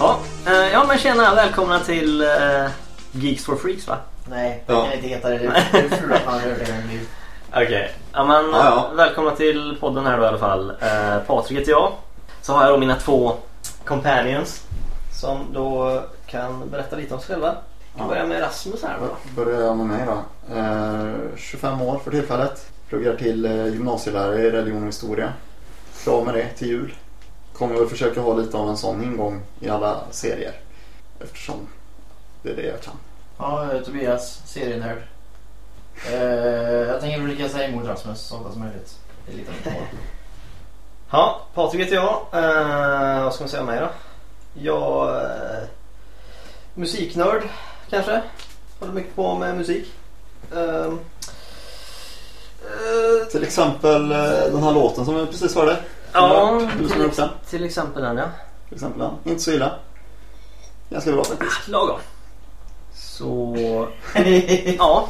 Ja, eh, ja men tjena. Välkomna till eh, Geeks for Freaks va? Nej, det Ja. kan inte heta det. Det är fult att man gör det en liv. Okej. Ja, men Ja, ja. välkomna till podden här då i alla fall. Eh, Patrik heter jag. Så har jag då mina två companions. Som då kan berätta lite om sig själva. Vi Ja. börjar med Rasmus här då. Börjar jag med mig då. Eh, 25 år för tillfället. Pluggar till eh, gymnasielärare i religion och historia. Klar med det till jul. Kommer väl försöka ha lite av en sån ingång i alla serier. Eftersom det är det jag kan. Ja, Tobias, serienörd. Eh, jag tänker försöka säga emot Rasmus så ofta som möjligt. Det är lite mål. Ja, Patrik heter jag. Eh, vad ska man säga om mig då? Jag... Eh, musiknörd kanske. Håller mycket på med musik. Ehm, eh, Till exempel eh, den här låten som vi precis hörde. Ja, till, den? till exempel den ja. Till exempel den. Inte så illa. Ganska bra faktiskt. Lagom. Så... ja.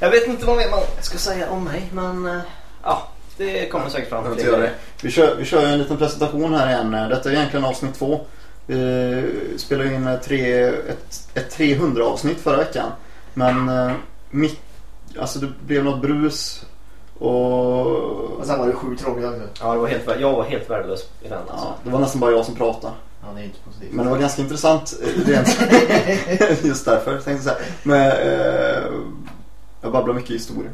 Jag vet inte vad mer man ska säga om mig men... eh, Ja, det kommer säkert fram Jag det. Vi kör, vi kör en liten presentation här igen. Detta är egentligen avsnitt två. Vi spelade in tre, ett, ett 300 avsnitt förra veckan. Men eh, mitt, alltså det blev något brus och Och sen var det sjukt tråkigt också. Ja, det var helt, jag var helt värdelös i den alltså. ja, det var nästan bara jag som pratade. Ja, det är inte positivt. Men det var ganska intressant eh, rent just därför. Tänkte så här. Men, eh, jag babblar mycket historia.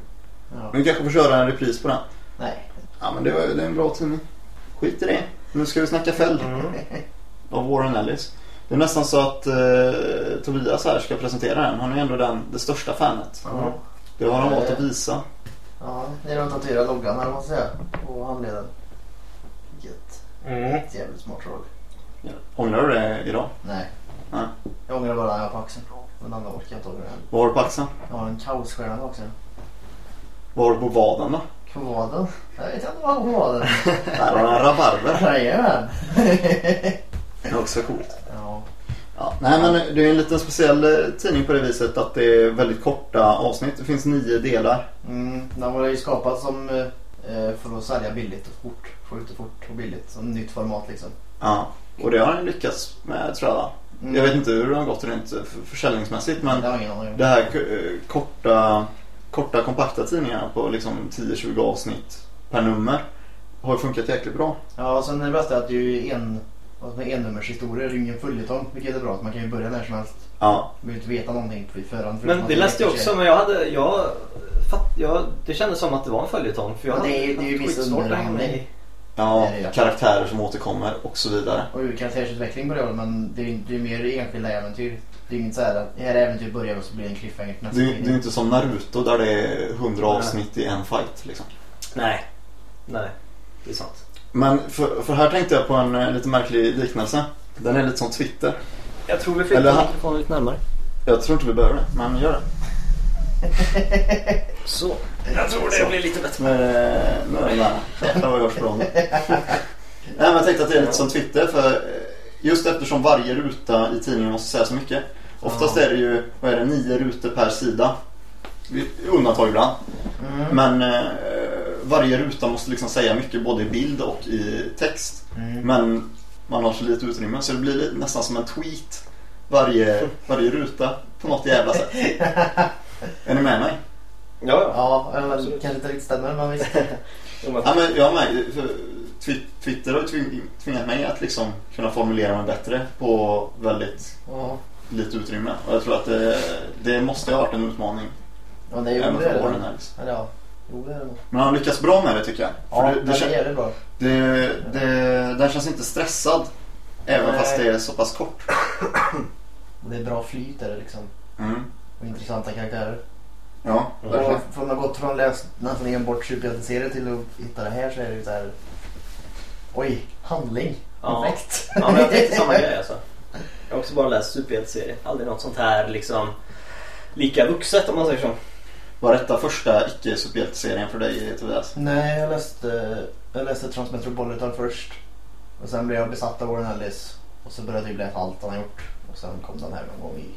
Ja. Men vi kanske får köra en repris på den. Nej. Ja men det, var, det är en bra tidning. Skit i det. Nu ska vi snacka fäll. Mm. av Warren Ellis. Det är nästan så att eh, Tobias här ska presentera den. Han är ändå den, det största fanet. Ja. Det har han valt att visa. Ja, det är de tatuerade loggan måste jag säga. På handleden. Vilket Mm. ett jävligt smart drag. Ångrar du det idag? Nej. Nej. Jag ångrar bara när jag har på axeln. Den andra orkar jag inte ångra. Vad har du på axeln? Jag har en kaosstjärna på axeln. Vad har du på vaden då? På vaden? Jag vet inte vad jag har på vaden. Där har du en rabarber. Jajamän. Det är också coolt. Ja. Ja, nej men det är en liten speciell eh, tidning på det viset att det är väldigt korta avsnitt. Det finns nio delar. Mm, den var ju skapad som eh, eh, för att sälja billigt och fort. Få ut det fort och billigt. Som nytt format liksom. Ja, och det har han lyckats med tror jag. Mm. Jag vet inte hur det har gått rent för- försäljningsmässigt men Det det här korta, korta kompakta tidningarna på liksom 10-20 avsnitt per nummer har ju funkat jäkligt bra. Ja, och sen det bästa är att det är ju en, vad som är ennummershistorier. Det är ju ingen följetong. Vilket är bra. att Man kan ju börja när som helst. Ja, Man behöver inte veta någonting på förhand. Men det läste jag också men jag hade... Jag, fatt, jag, det kändes som att det var en följetong. För jag Ja, det är- det är ju viss med underhållning. ja karaktärer som återkommer och så vidare. Och karaktärsutveckling börjar det, men det är ju det är ju mer enskilda äventyr. Det är ju inte så här att det här äventyret börjar och så blir det en cliffhanger nästa Det är, det är inte som Naruto där det är 100 Nej. avsnitt i en fight liksom. Nej. Nej. Det är sant. Men för, för här tänkte jag på en eh, lite märklig liknelse. Den är lite som Twitter. Jag tror vi flyttar mikrofonen lite närmare. Jag tror inte vi behöver det, men gör det. Så. Jag tror det blir lite bättre. Nu är den där. Där var jag språng. Nej men jag tänkte att det är lite som Twitter för eh, just eftersom varje ruta i tidningen måste säga så mycket. Oftast är det ju, vad är det, nio rutor per sida. Undantag ibland. Mm. Men eh, varje ruta måste liksom säga mycket både i bild och i text. Mm. Men man har så lite utrymme så det blir li- nästan som en tweet varje, varje ruta på något jävla sätt. Är ni med mig? Ja, Ja, eller kanske inte riktigt stämmer men visst. ja. Ja, men jag med. Twitter har tvingat mig att liksom kunna formulera mig bättre på väldigt Ja, lite utrymme. Och jag tror att det, det måste ha varit en utmaning. ja det är ju även det. för är Warren det. Ellis. Eller ja, jo det är det nog. Men han har lyckats bra med det tycker jag. Ja, För det, det, det, är jävligt bra. det, det, den känns inte stressad. Även Nej. fast det är så pass kort. Det är bra flyt är det liksom. Mm. Och intressanta karaktärer. Ja, verkligen. Och från att ha gått från läs nästan enbart superhjälteserier till att hitta det här så är det ju så här. Oj, handling. Ja. Perfekt. Ja, men jag tänkte samma grej alltså. Jag har också bara läst superhjälteserier. Aldrig något sånt här liksom lika vuxet om man säger så. Var detta första icke-superhjälteserien för dig Tobias? Nej, jag läste, jag läste Transmetropolitan först. Och sen blev jag besatt av Warren Ellis. Och så började jag läsa allt han har gjort. Och sen kom den här någon gång i,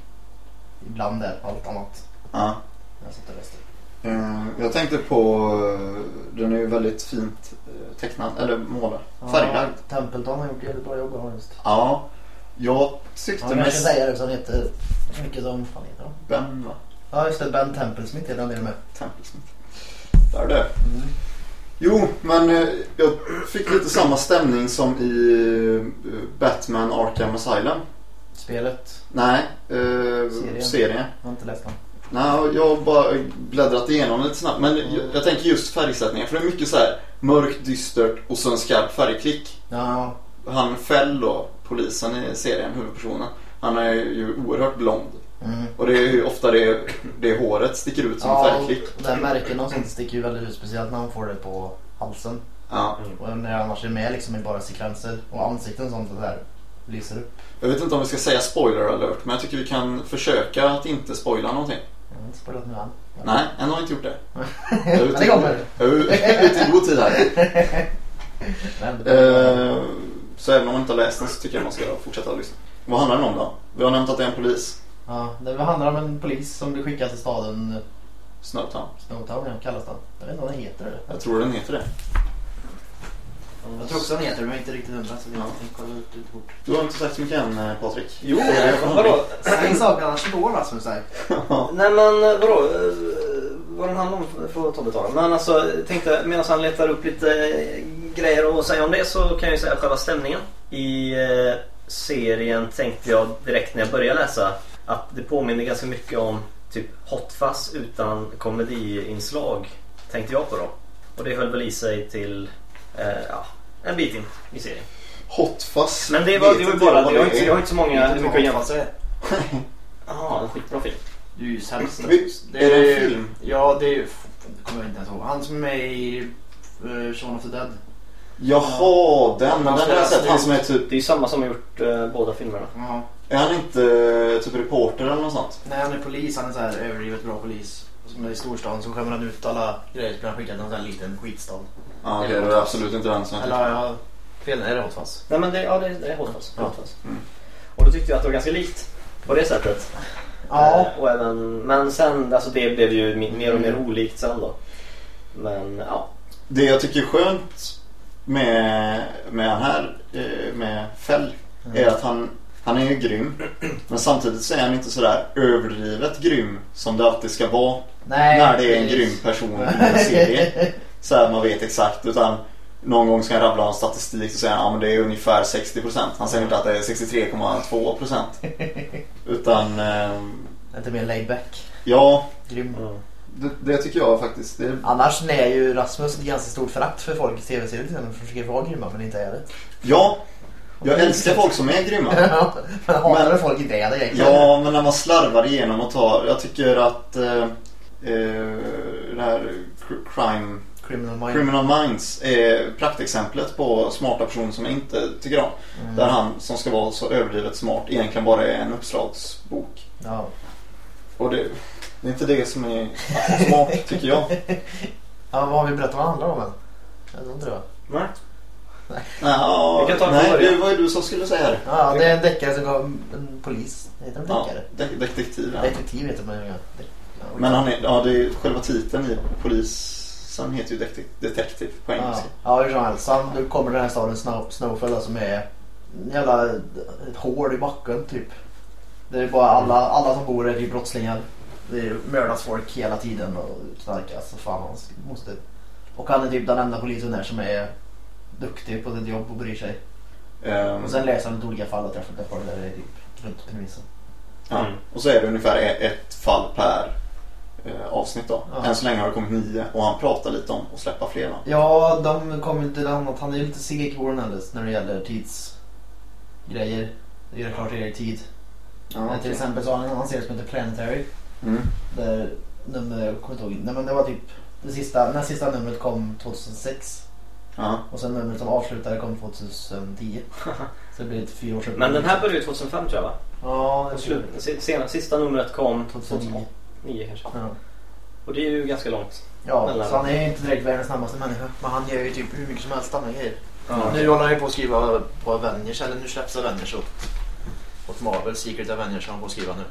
ibland där, allt annat. Ja. Jag satt och läste. Eh, Jag tänkte på, eh, den är ju väldigt fint eh, tecknad, eller målad, färglagd. Ja, Templeton har gjort jävligt bra jobb han just. Ja, Jag tyckte Ja, men jag ska mest... säga det också. Han heter... Mycket som... fan heter han? Ben va? Ja just det, Ben Templesmith heter han det med. Templesmith. Där är det. Jo, men eh, jag fick lite samma stämning som i eh, Batman Arkham Asylum. Spelet. Nej, eh, Serien. serien. Jag har inte läst den. Nej, jag har bara bläddrat igenom lite snabbt. Men jag, jag tänker just färgsättningen. För det är mycket så här mörkt, dystert och så en skarp färgklick. Ja, Han Fell då, polisen i serien, huvudpersonen. Han är ju oerhört blond. Mm. Och det är ju ofta det, det håret sticker ut som ja färgklick. här märken och sånt sticker ju väldigt ut. Speciellt när han får det på halsen. Ja. Och när han annars är med liksom i bara sekvenser. Och ansikten och sånt där lyser upp. Jag vet inte om vi ska säga spoiler alert, men jag tycker vi kan försöka att inte spoila någonting. Jag har inte spoilat nu än. Nej, än har jag inte gjort det. Jag är Men ute det kommer. Jag är ute i god tid här. Eh, så även om man inte har läst den så tycker jag man ska fortsätta lyssna. Vad handlar den om då? Vi har nämnt att det är en polis. Ja, det handlar om en polis som blir skickad till staden Snowtown. Snowtown, ja, kallas den. Jag vet inte vad den heter. Det. Jag tror den heter det. Jag tror också den heter det, men jag är inte riktigt hundra så vi Ja. ja. kolla ut det fort. Du har inte sagt så mycket än eh, Patrik. Jo, vadå? En sak annars går Rasmus. Nej men vadå? eh, Vad den handlar om får Tobbe ta det. Men alltså jag tänkte medan han letar upp lite eh, grejer att säga om det så kan jag ju säga själva stämningen. I eh, serien tänkte jag direkt när jag började läsa att det påminner ganska mycket om typ Hot Fuzz utan komediinslag. Tänkte jag på då. Och det höll väl i sig till eh, ja, en bit in i serien. Hot Fuzz. Men det var, det var bara, jag det har inte, är. jag har inte så många du mycket att jämföra. Är? Jaha, en skitbra film. Du är ju sämst. Vi- är det en film? Ja, det är. Det kommer jag inte ens ihåg. Han som är med i uh, Shaun of the Dead. Jaha, den. Men den har jag sett. Han som är typ... Det är ju samma som har gjort eh, båda filmerna. Ja. Är han inte eh, typ reporter eller något sånt? Nej, han är polis. Han är så här överdrivet bra polis. Som är i storstan så skämmer han ut alla grejer. Så blir han skickad till en sån här liten skitstad. Ja, okej. då är det absolut inte den som jag Eller tänkte har jag fel? Är det Hot Fuzz? Nej men det, ja, det, det är Hot Fuzz. Ja. Hot Fuzz. Mm. Och då tyckte jag att det var ganska likt på det sättet. Ja. Eh, och även, men sen, alltså det blev ju mer och mer olikt sen då. Men ja. Det jag tycker är skönt med, med han här, eh, med Fell, är att han, han är ju grym. Men samtidigt så är han inte sådär överdrivet grym som det alltid ska vara Nej. när det är en precis. grym person i en serie. Så här man vet exakt. Utan någon gång ska han rabbla om statistik och säga att ja, men det är ungefär 60%. Han säger inte att det är 63,2%. Utan eh, Lite mer laid back. ja, Grym. Det, det tycker jag faktiskt. Det, Annars är ju Rasmus ett ganska stort förakt för folk i exempel, som försöker vara grymma men inte är det. ja, jag älskar folk som är grymma. men hatar Men- folk inte är det egentligen. Ja, men när man slarvar igenom och tar. Jag tycker att eh, eh, det här cr- crime, Criminal Mind. Criminal Minds är praktexemplet på smarta personer som jag inte tycker om. Mm. Där han som ska vara så överdrivet smart egentligen bara är en uppslagsbok. Ja. Och det, det är inte det som är smart tycker jag. ja, vad har vi berättat det handlar om än? Jag tror inte det va? Nej. Ja, Vi kan ta det nej, det var ju du som skulle säga det. Ja, det är en deckare som gav en polis. Heter Ja, deckare? de- detektiv. Ja. Detektiv heter man ju. Ja. Det- ja, Men han är, ja, det är själva titeln i polisen heter ju detective, detective på Ja, engelska. ja hur som helst. Han, nu kommer den här staden Snow, Snowfell som är en jävla ett hål i backen typ. Det är bara alla, alla som bor där är typ brottslingar. Det mördas folk hela tiden och knarkas. Så fan, han måste... Och han är typ den enda polisen där som är duktig på sitt jobb och bryr sig. Ehm, Och sen läser han lite olika fall och träffar folk där det är typ runt premissen. Ja. Mm. Och så är det ungefär e- ett fall per eh, avsnitt då. Ja. Än så länge har det kommit nio och han pratar lite om att släppa fler då. Ja, de kommer inte till annat. Han är ju lite seg när det gäller tidsgrejer. Det gör klart det i tid. Ja, Till exempel så har han en annan serie som heter Planetary. Mm. Där nummer, jag kommer inte ihåg. Nej men det var typ det sista, när sista numret kom 2006. Ja. Och sen numret som avslutade kom 2010. Så det blir ett fyra år Men den här började ju 2005 tror jag va? Ja, Slut, det. se- sena, sista numret kom 2009. 2009 kanske. Ja. Och det är ju ganska långt. Ja, Mellan- så han är inte direkt världens snabbaste människa. Men han gör ju typ hur mycket som helst andra grejer. Ja. Nu håller han ju på att skriva på Avengers, eller nu släpps Avengers åt, åt Marvel. Secret Avengers har han på att skriva nu.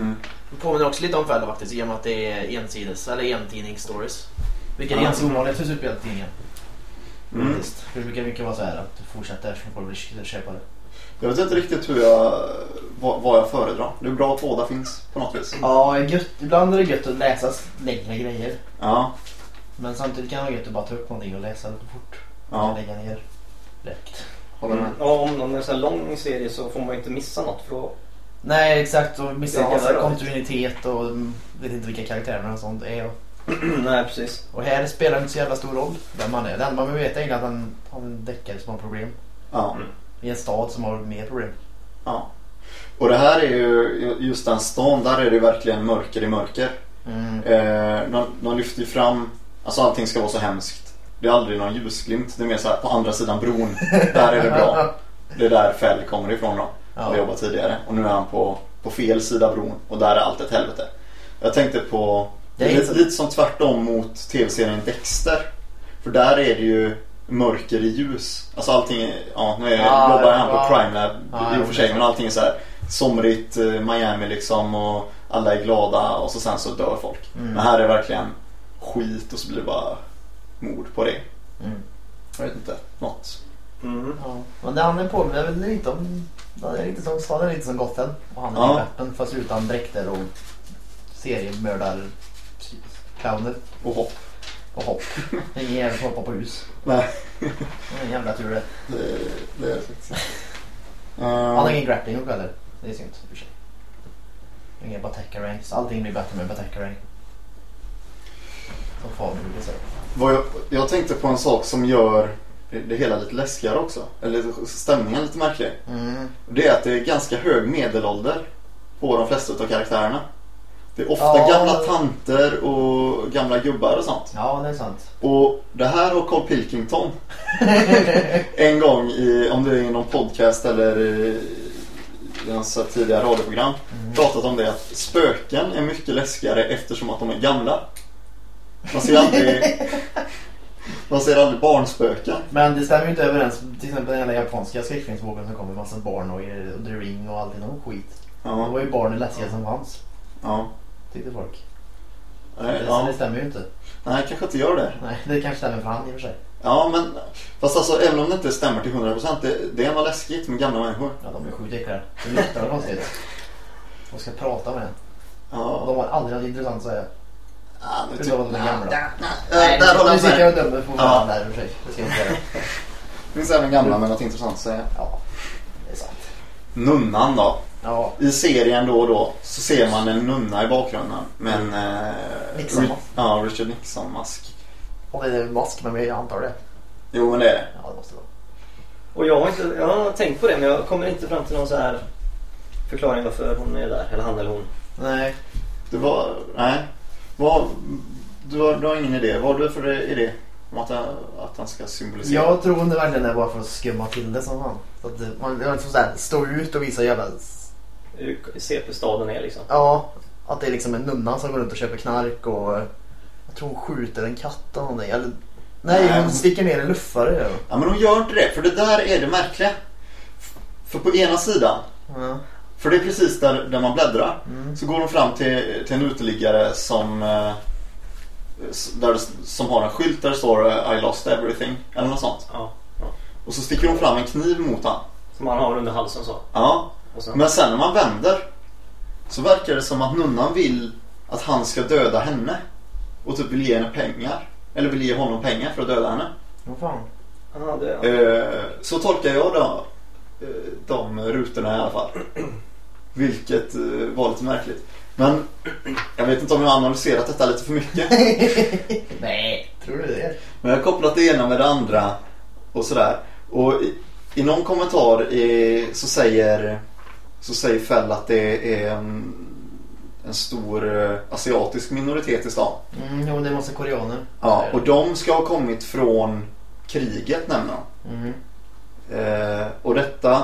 Mm. Det påminner också lite om Fälla faktiskt i och med att det är ensides, eller entidningsstories. Vilket är Ja. ganska ovanligt för superhjältetidningar. Mm. Faktiskt. För det brukar mycket vara så här att du fortsätter så folk vill köpa det. Jag vet inte riktigt hur jag, vad, vad jag föredrar. Det är bra att båda finns på något vis. Ja, gött. ibland är det gött att läsa längre grejer. Ja, Men samtidigt kan det vara gött att bara ta upp någonting och läsa lite fort. Ja. Och lägga ner direkt. håller med. Ja, om om det är en sån här lång serie så får man ju inte missa något för då... Nej, exakt. Och missa kontinuitet och mm, vet inte vilka karaktärerna och sånt är. Och, Nej, precis. och här spelar det inte så jävla stor roll vem man är. Det enda man vet är att han har en deckare som har problem. Ja, I en stad som har mer problem. ja. Och det här är ju, just den stan, där är det verkligen mörker i mörker. Mm. Eh, de, de lyfter ju fram, alltså allting ska vara så hemskt. Det är aldrig någon ljusglimt. Det är mer så här på andra sidan bron. Där är det bra. Det är där Fell kommer ifrån då. Ja. Där jobbat tidigare. Och nu är han på, på fel sida bron. Och där är allt ett helvete. Jag tänkte på, Det är lite, lite som tvärtom mot tv-serien Dexter. För där är det ju mörker i ljus. Alltså allting, är- ja nu är, Ja, jobbar han på. Crime Lab i och för det sig. Men allting är så här somrigt eh, Miami liksom och alla är glada och så sen så dör folk. Mm. Men här är det verkligen skit och så blir det bara mord på det. Mm. Jag vet inte, något. Mm. Ja. Men det han är påminner väl lite om, det är lite som, staden är lite som Gotham. Och han är Ja. experten fast utan dräkter och seriemördar clowner Och hopp. och hopp. Ingen jävel som hoppar på hus. Nej, Det är en jävla tur det. det, det är det faktiskt inte. Han har Uh, ingen grappling hook heller. Det är synd i och för sig. Inga ranks. Allting blir bättre med Batacca rank. Som Fabian brukar säga. vad jag, jag tänkte på en sak som gör det, det hela lite läskigare också. Eller stämningen lite märklig. Mm. Det är att det är ganska hög medelålder på de flesta av karaktärerna. Det är ofta Ja. gamla tanter och gamla gubbar och sånt. Ja, det är sant. Och det här har Carl Pilkington en gång i, om det är i någon podcast eller i i hans tidigare radioprogram, Mm. pratat om det att spöken är mycket läskigare eftersom att de är gamla. Man ser aldrig, man ser aldrig barnspöken. Men det stämmer ju inte överens. Till exempel den japanska skräckfilmsvågen som kommer med massa barn och, The Ring och allting. De skit. Det Ja, var ju barn det läskiga som fanns. ja. Tyckte folk. Nej, Det, ja. det stämmer ju inte. Nej, kanske inte gör det. Nej, det kanske stämmer för han i och för sig. Ja, men fast alltså även om det inte stämmer till 100% det, det är ändå läskigt med gamla människor. Ja, de är sjukt äckliga. Det luktar konstigt. De ska prata med en. Ja, de har aldrig något intressant att säga. ja nu att de är gamla. Nej, Nej, där håller nu jag sitter med. jag och dömer på Ja. varandra där i och för sig. Det ska jag inte göra. Det finns även gamla med något intressant att säga. Ja, det är sant. Nunnan då. Ja, I serien då och då så ser man en nunna i bakgrunden med en... Eh. Ri- Ja, Richard Nixon-mask. och det är en mask men jag antar det. Jo, men det är det. Ja, det måste vara. Och jag har, inte, jag har tänkt på det men jag kommer inte fram till någon så här förklaring varför hon är där. Eller han eller hon. Nej, Det var... Nej. Vad, du, har, du har ingen idé. Vad har du för idé? Om att, att han ska symbolisera? jag tror det verkligen är bara för att skumma till det som fan. Så att det- man man liksom så här, stå ut och visa jävla... Hur CP-staden är liksom. Ja, att det är liksom en nunna som går runt och köper knark och... Jag tror hon skjuter en katt eller någonting. Eller, nej, Nej, hon sticker ner en luffare. hon. Ja, men hon gör inte det. För det där är det märkliga. För på ena sidan, Ja. för det är precis där, där man bläddrar, Mm. så går hon fram till, till en uteliggare som, eh, där, som har en skylt där det står eh, I lost everything eller något sånt. Ja. Och så sticker hon fram en kniv mot han. Som han har under halsen så. Ja, sen, men sen när man vänder så verkar det som att nunnan vill att han ska döda henne. Och typ vill ge henne pengar. Eller vill ge honom pengar för att döda henne. Vad fan. ja, det, Eh, så tolkar jag då, eh, de rutorna i alla fall. Vilket eh, var lite märkligt. Men jag vet inte om jag har analyserat detta lite för mycket. Nej, tror du det? Men jag har kopplat det ena med det andra och sådär. Och i, i någon kommentar i, så säger så säger Fell att det är en, en stor eh, asiatisk minoritet i stan. Mm, jo, det är en massa koreaner. Ja, och de ska ha kommit från kriget nämner de. Mm. Eh, och detta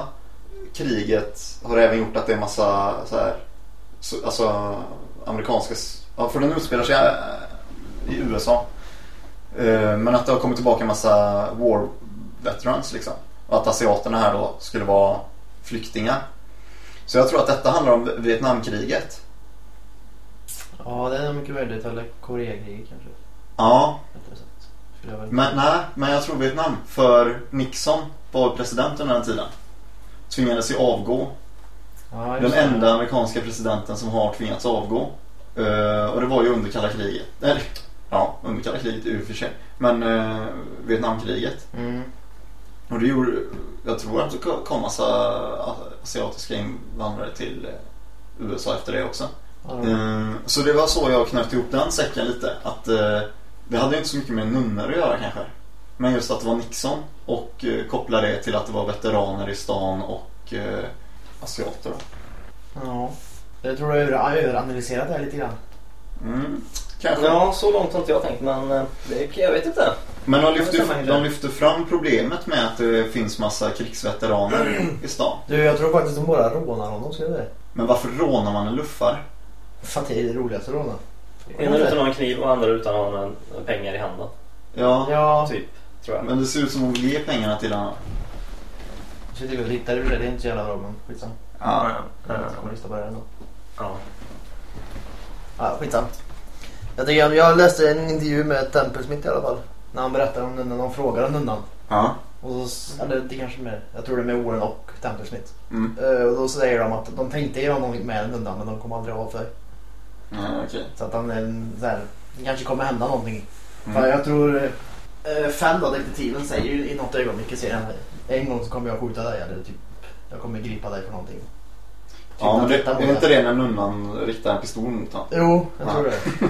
kriget har även gjort att det är massa så här, så, alltså amerikanska, ja för den utspelar sig eh, i USA. Eh, men att det har kommit tillbaka en massa war veterans liksom. Och att asiaterna här då skulle vara flyktingar. Så jag tror att detta handlar om Vietnamkriget. Ja, det är mycket möjligt. Eller Koreakriget kanske. Ja, men nej, men jag tror Vietnam. För Nixon var president under den tiden. tvingades ju avgå. Ja, Den enda amerikanska presidenten som har tvingats avgå. Eh, och det var ju under kalla kriget. Eller, ja, under kalla kriget i och för sig. Men eh, Vietnamkriget. Mm. Och det gjorde, jag tror att det kom massa asiatiska invandrare till eh, USA efter det också. Eh, Så det var så jag knöt ihop den säcken lite. Att eh, det hade inte så mycket med nunnor att göra kanske. Men just att det var Nixon och eh, koppla det till att det var veteraner i stan och asiater. ja. Jag tror du har över- överanalyserat det här lite grann. Mm, kanske. Ja, så långt har inte jag tänkt men eh, det, jag vet inte. Men de Det lyfter, de lyfter fram problemet med att det finns massa krigsveteraner i stan. Du, jag tror faktiskt de bara rånar honom, jag säga. Men varför rånar man en luffare? För att det är det roligaste att råna. Ena utan att en kniv och andra utan att ha en, pengar i handen. Ja, Ja, Typ, tror jag. men det ser ut som att hon vill ge pengarna till honom. jag ska typ hitta det, det är inte så jävla bra men skitsamma. Ja. Jag kommer lyssna på det ändå. Ja. Ja, skitsamma. Jag, tycker, jag läste en intervju med Temple Smith i alla fall. När han berättar om nunnan, de frågar om nunnan. Ja. Och så, eller det kanske med, jag tror det är med Warren och Temple Smith. Mm. Eh, och då säger de att de tänkte göra någonting med nunnan men de kom aldrig av sig. Ja, okej. Så att han är en, så här, det kanske kommer hända någonting. Mm. För jag tror eh, Fenn då, detektiven säger ju i något ögonblick i serien en gång så kommer jag skjuta dig eller typ jag kommer gripa dig för någonting. Typ Ja, men det, är inte det när nunnan riktar en pistol mot honom? Jo, jag Ja. tror det.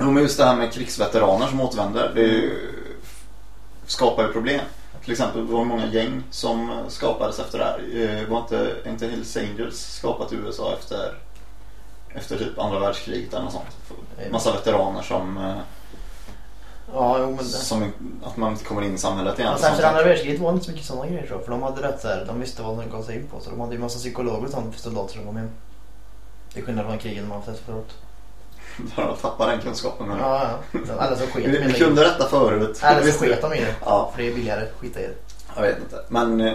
Jo, men just det här med krigsveteraner som återvänder. Det ju, skapar ju problem. Till exempel det var många gäng som skapades efter det här. Eh, Var inte, inte Hells Angels skapat i USA efter, efter typ andra världskriget eller något sånt? Massa veteraner som, eh, Ja, jo men som att man inte kommer in i samhället igen. Alltså, efter andra världskriget var det inte så mycket sådana grejer så. För de hade rätt så här, de visste vad de gav sig in på. Så de hade ju massa psykologer och sånt för soldater som kom hem. Till skillnad från krigen har haft efteråt. Bara tappa den kunskapen. Men... Ja, ja. Eller så sket Vi, kunde detta förut. Så Visst. sket i det. Ja, För det är billigare. Skita i det. jag vet inte. Men eh,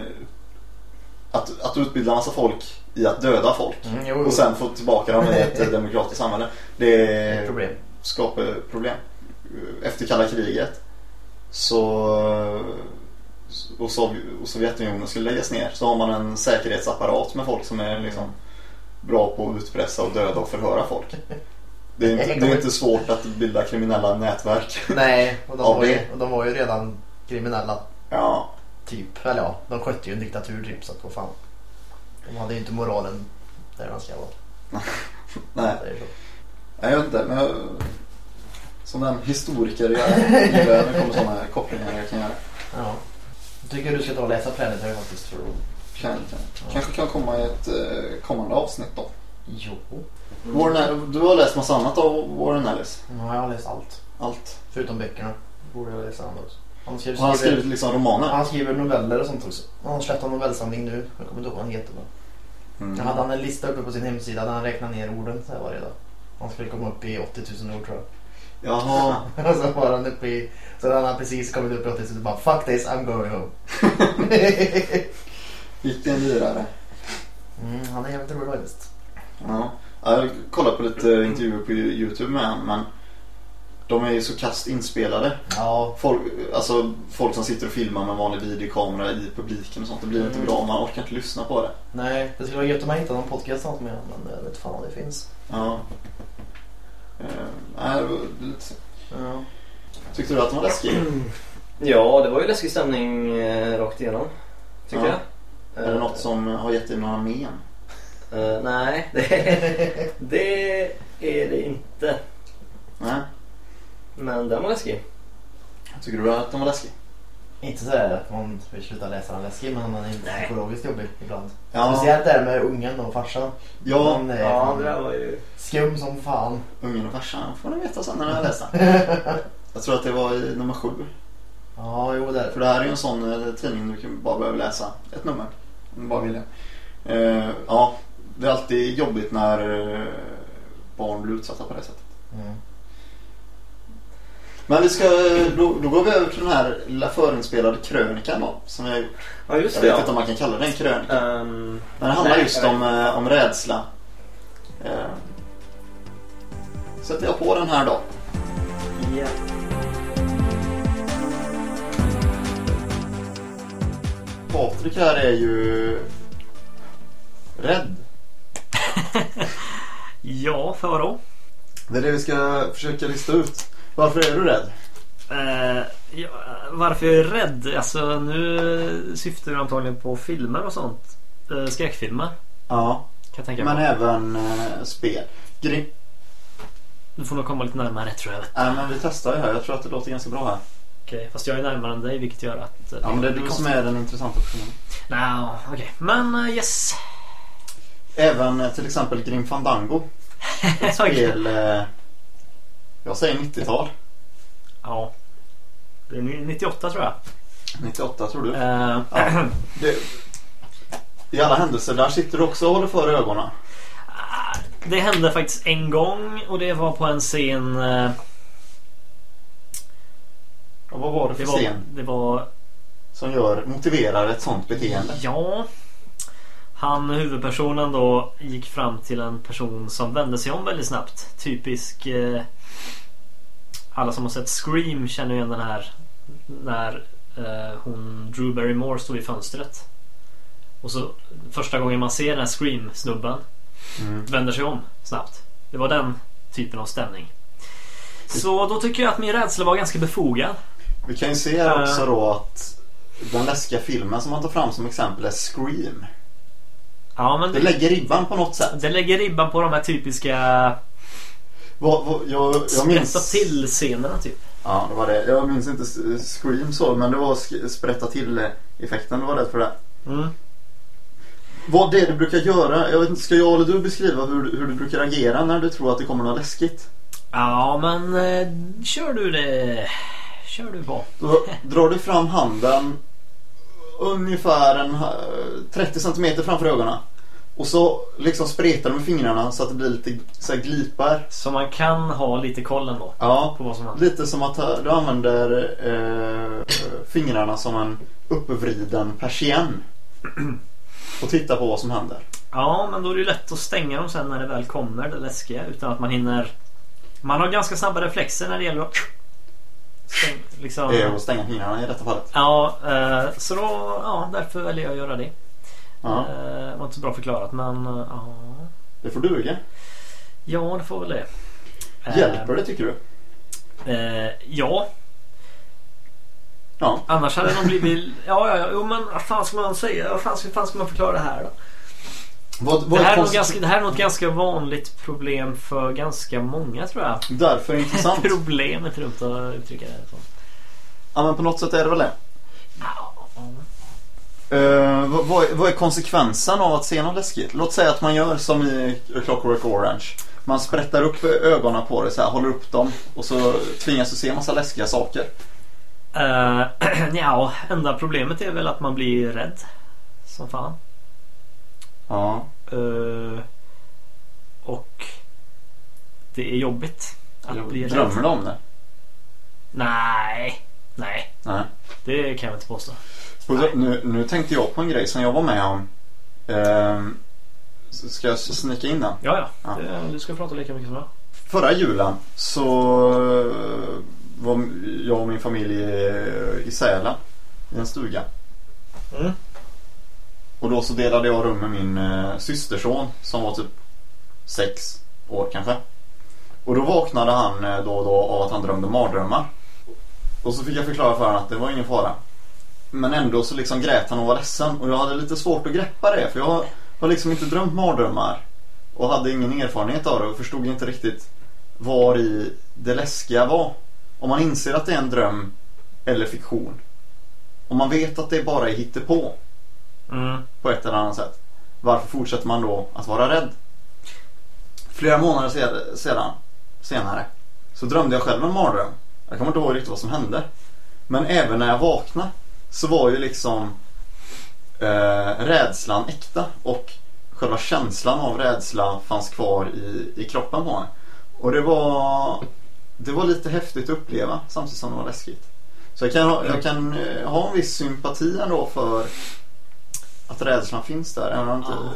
att, att utbilda massa folk i att döda folk Mm, jo, jo. och sen få tillbaka dem i ett demokratiskt samhälle. Det Det problem. skapar problem. Efter kalla kriget så och, Sov- och Sovjetunionen skulle läggas ner så har man en säkerhetsapparat med folk som är liksom bra på att utpressa och döda och förhöra folk. Det är inte, det är inte svårt att bilda kriminella nätverk. Nej, och de, var ju, och de var ju redan kriminella. Ja, Typ. Eller ja, de skötte ju en diktatur typ. Så att vad fan. De hade ju inte moralen där den ska vara. nej. Nej, jag vet inte. Men jag, som den historiker jag är det kommer sådana kopplingar jag kan göra. Ja. Jag tycker du ska ta och läsa Planetary faktiskt. För. Kan, kan. Kanske kan komma i ett eh, kommande avsnitt då. Jo. Warren, du har läst massa annat av Warren Ellis. Ja, jag har läst allt. Allt. Förutom böckerna. Borde jag läsa annat också. Han skriver, Har han skrivit liksom romaner? han skriver noveller och sånt också. Han har släppt en novellsamling nu. Jag kommer inte ihåg vad han heter. Mm. Jag hade han en lista uppe på sin hemsida där han räknar ner orden så här varje dag. Han skulle komma upp i 80 000 ord tror jag. Jaha. Och så var han uppe i... Så han precis kommit upp i 80 000 bara Fuck this, I'm going home. Vilken lirare. mm, han är jävligt rolig faktiskt. Ja. Jag har kollat på lite intervjuer på Youtube med honom men de är ju så kast inspelade. Ja, Folk, alltså, folk som sitter och filmar med vanlig videokamera i publiken och sånt. Det blir inte Mm. bra. Man orkar inte lyssna på det. nej. Det skulle vara gött om man hittade någon podcast med honom, men jag vet inte fan om det finns. Ja. Eh, nej, det var lite... Ja. Tyckte du att den var läskig? Ja, det var ju läskig stämning eh, rakt igenom. Tycker Ja. jag. Är det Eh, något som har gett dig några men? Eh, nej, det, det är det inte. Nej. Men den var läskig. Tycker du att den var läskig? Inte sådär att man vill sluta läsa den läskig, men man är inte Nej. psykologiskt jobbig ibland. Ja. Speciellt där med ungen och farsan. Ja, är Ja, det där var ju... skum som fan. ungen och farsan får ni veta sen när ni har läst den. Jag tror att det var i nummer sju. Ja, jo där. För det här är ju en sån eh, tidning du kan bara behöver läsa ett nummer. Om du bara vill det. Eh, ja, det är alltid jobbigt när eh, barn blir utsatta på det sättet. Mm. Men vi ska, då, då går vi över till den här lilla förinspelade krönikan då. Som jag, Ja, just jag det vet ja. inte om man kan kalla det en krönika. Ehm, Men det handlar Nej, just jag om, eh, om rädsla. Eh, sätter jag på den här då. ja. Patrik här är ju rädd. Ja, för vadå? Det är det vi ska försöka lista ut. Varför är du rädd? Eh, ja, varför jag är rädd? Alltså nu syftar du antagligen på filmer och sånt. Eh, skräckfilmer. Ja, Kan jag tänka men mig. även eh, spel. Gri- Du får nog komma lite närmare tror jag. Nej, men vi testar ju här. Jag tror att det låter ganska bra här. Okej, fast jag är närmare än dig vilket gör att... eh, Ja, men det är du som är den intressanta personen. Nå, okej. Men eh, yes. Även eh, till exempel Grim Fandango. Ett spel, eh, jag säger 90-tal. Ja. Det är 98 tror jag. 98 tror du? Eh, Ja. Det, I alla händelser, där sitter du också och håller för ögonen. Det hände faktiskt en gång och det var på en scen... Och vad var det för Det var... scen Det var som gör, motiverar ett sånt beteende? ja... Han, huvudpersonen då, gick fram till en person som vände sig om väldigt snabbt. Typisk... Eh, alla som har sett Scream känner igen den här. När eh, hon, Drew Barrymore, stod i fönstret. Och så första gången man ser den här Scream-snubben Mm. vänder sig om snabbt. Det var den typen av stämning. Så då tycker jag att min rädsla var ganska befogad. Vi kan ju se här Eh. också då att den läskiga filmen som man tar fram som exempel är Scream. Ja, men Det det, lägger ribban på något sätt. det lägger ribban på de här typiska Vad, vad, jag, jag minns... sprätta till scenerna typ. Ja, det var det. Jag minns inte Scream så, men det var sprätta till eh, effekten. Du var rädd för det. Mm. Vad det är du brukar göra? Jag vet inte, ska jag eller du beskriva hur, du- hur du brukar agera när du tror att det kommer något läskigt? Ja, men eh, kör du det. Kör du på. Då drar du fram handen ungefär en, eh, 30 centimeter framför ögonen. Och så liksom spretar du med fingrarna så att det blir lite så här glipar. Så man kan ha lite koll ändå Ja, på vad som händer. lite som att eh, du använder eh, fingrarna som en uppvriden persienn. Och titta på vad som händer. Ja, men då är det ju lätt att stänga dem sen när det väl kommer, det läskiga. Utan att man hinner... Man har ganska snabba reflexer när det gäller att... Liksom... Det är att stänga fingrarna i detta fallet. Ja, eh, så då... Ja, därför väljer jag att göra det. Ja, Eh, Det var inte så bra förklarat, men eh, ja... det får duga. Ja, det får väl det. Hjälper det tycker du? Ja, Ja. annars hade de blivit... Ja, ja, ja. Jo, men vad fan ska man säga? Vad fan ska, fan ska man förklara det här då? Vad, Det vad är här, är ganska, det här är nog ett ganska vanligt problem för ganska många tror jag. Därför är det intressant. problem är inte dumt att uttrycka det så. ja, men på något sätt är det väl det. Eh, vad, vad, är, vad är konsekvensen av att se något läskigt? Låt säga att man gör som i Clockwork Orange. Man sprättar upp ögonen på det så här, håller upp dem och så tvingas du se en massa läskiga saker. Uh, ja, enda problemet är väl att man blir rädd. Som fan. Ja. Eh, och det är jobbigt att bli rädd. Drömmer du om det? Nej, nej. Nej. Det kan jag inte påstå. Och Nu, nu tänkte jag på en grej som jag var med om. Ehm, ska jag snicka in den? Ja, ja. Ja. Det, du ska prata lika mycket som jag. Förra julen så var jag och min familj i- i Sälen i en stuga. Mm. Och då så delade jag rum med min eh, systerson som var typ sex år kanske. Och då vaknade han eh, då och då av att han drömde mardrömmar. Och så fick jag förklara för honom att det var ingen fara. Men ändå så liksom grät han och var ledsen och jag hade lite svårt att greppa det för jag har liksom inte drömt mardrömmar. Och hade ingen erfarenhet av det och förstod inte riktigt var i det läskiga var. Om man inser att det är en dröm eller fiktion. Om man vet att det bara är hittepå Mm. på ett eller annat sätt. Varför fortsätter man då att vara rädd? Flera månader sedan, senare så drömde jag själv en mardröm. Jag kommer inte ihåg riktigt vad som hände. Men även när jag vaknade så var ju liksom eh, rädslan äkta och själva känslan av rädsla fanns kvar i, i kroppen på mig. Och det var, det var lite häftigt att uppleva samtidigt som det var läskigt. Så jag kan, jag kan eh, ha en viss sympati ändå för att rädslan finns där. Även om inte Ja.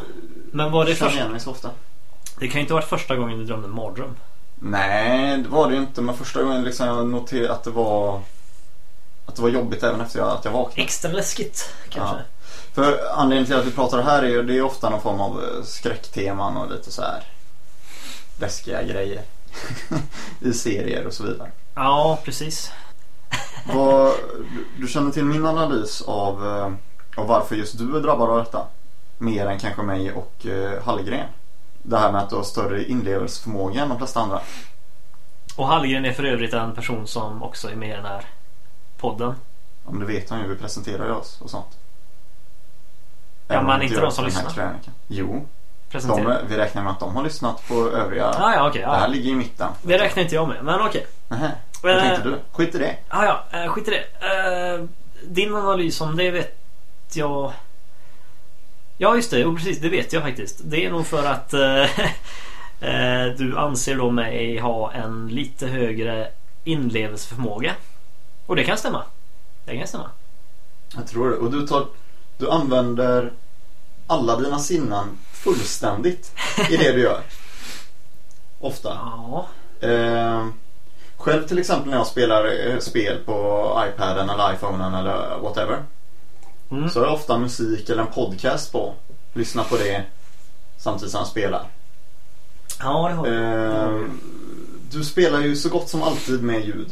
Men var det känner igen mig så ofta. Det kan ju inte ha varit första gången du drömde en mardröm. Nej, det var det ju inte. Men första gången liksom jag noterade att det var att det var jobbigt även efter att jag vaknade. Extra läskigt kanske. För anledningen till att vi pratar här är ju det är ofta någon form av eh, skräckteman och lite så här läskiga grejer i serier och så vidare. Ja, precis. Vad, du- du känner till min analys av, av varför just du är drabbad av detta? Mer än kanske mig och eh, Hallgren. Det här med att du har större inlevelseförmåga än de flesta andra. Och Hallgren är för övrigt en person som också är med i den här podden. Om du vet han ju, vi presenterar ju oss och sånt. Ja, men inte de det som lyssnar. krönikan. Jo, de, vi räknar med att de har lyssnat på övriga. Ah, ja, okej. Det här ja. ligger i mitten. Det räknar inte jag med, men okej. Nähä, vad Eh, tänkte du? Skit i det. Ah, ja, eh, skit i det. Eh, din analys om det vet jag... Ja, just det. Jo, precis. Det vet jag faktiskt. Det är nog för att eh, eh, du anser då mig ha en lite högre inlevelseförmåga. Och det kan stämma. Det kan stämma. Jag tror det. Och du, tar, du använder alla dina sinnen fullständigt i det du gör. Ofta. Ja. Eh, själv till exempel när jag spelar eh, spel på iPaden eller iPhonen eller whatever. Mm. Så har jag ofta musik eller en podcast på. Lyssna på det samtidigt som jag spelar. Ja, det har Eh, du spelar ju så gott som alltid med ljud.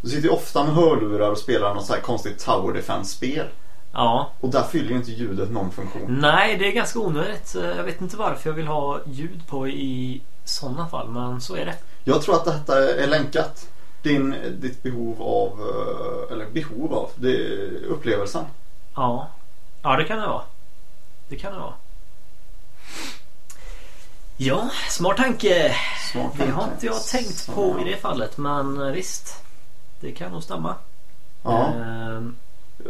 Du sitter ju ofta med hörlurar och spelar något så här konstigt Tower Defense-spel. Ja. Och där fyller ju inte ljudet någon funktion. Nej, det är ganska onödigt. Eh, Jag vet inte varför jag vill ha ljud på i sådana fall, men så är det. Jag tror att detta är länkat. Din, ditt behov av, eh, eller behov av, det upplevelsen. Ja. Ja, det kan det vara. Det kan det vara. Ja, smart tanke. Smart Det har inte jag tänkt på i det fallet, men eh, visst. Det kan nog stämma. Ja. Ehm,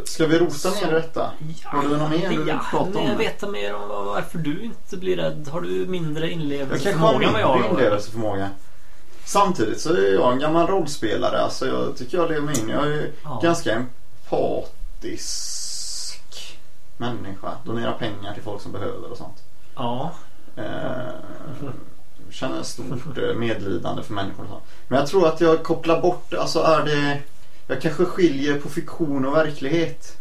Ska vi rota ner detta? Har du något mer du vill ja, prata om? jag veta mer om var- varför du inte blir rädd. Har du mindre Jag inlevelseförmåga kanske har än vad jag mindre har? inlevelseförmåga. Samtidigt så är jag en gammal rollspelare. Alltså jag tycker jag lever mig in. Jag är Ja. ganska empatisk människa. Donerar pengar till folk som behöver och sånt. Ja. Eh, känner stort eh, medlidande för människor och sånt. Men jag tror att jag kopplar bort, alltså är det... Jag kanske skiljer på fiktion och verklighet.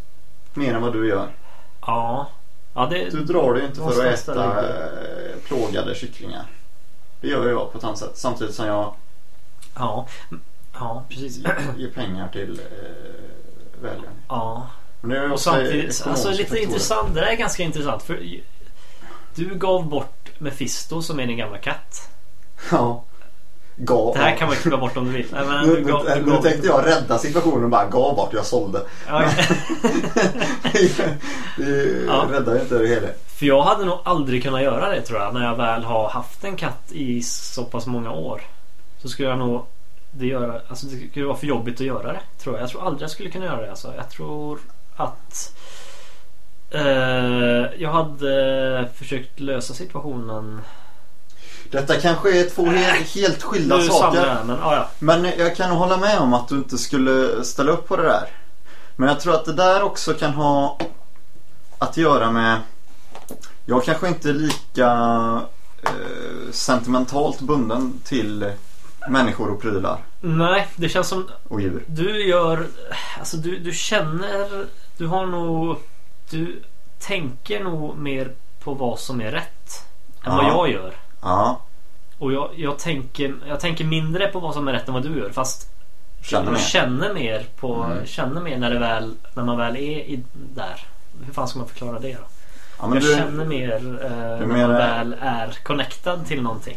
Mer än vad du gör. Ja. Ja, det... Du drar dig inte för att äta eh, plågade kycklingar. Det gör jag på ett annat sätt. Samtidigt som jag Ja. Ja, precis. ger pengar till eh, välgörenhet. Ja. Och samtidigt, alltså lite intressant. Det där är ganska intressant. För du gav bort Mephisto som är din gamla katt. Ja. Gav. Det här kan man klippa bort om du vill. Nej, men Nu, du gav, nu, du nu gav, tänkte jag rädda situationen och bara gav bort, jag sålde. ja, det Ja. räddar ju inte det hela. För jag hade nog aldrig kunnat göra det tror jag. När jag väl har haft en katt i så pass många år. Så skulle jag nog det göra, alltså det skulle vara för jobbigt att göra det. Tror jag. Jag tror aldrig jag skulle kunna göra det. Alltså. Jag tror att eh, jag hade försökt lösa situationen. Detta kanske är två he- helt skilda Nu saker. jag, men ja, ja. Men jag kan hålla med om att du inte skulle ställa upp på det där. Men jag tror att det där också kan ha att göra med... Jag kanske inte är lika eh, sentimentalt bunden till människor och prylar Nej, det känns som och djur. du gör... Alltså du, du känner... Du har nog... Du tänker nog mer på vad som är rätt. Än vad Ja. jag gör. Ja, Och jag, jag, tänker, jag tänker mindre på vad som är rätt än vad du gör. Fast känner jag mer. känner mer på... Mm. Känner mer när, det väl, när man väl är i, där. Hur fan ska man förklara det då? Ja, men jag du, känner mer eh, när menar- man väl är connectad till någonting.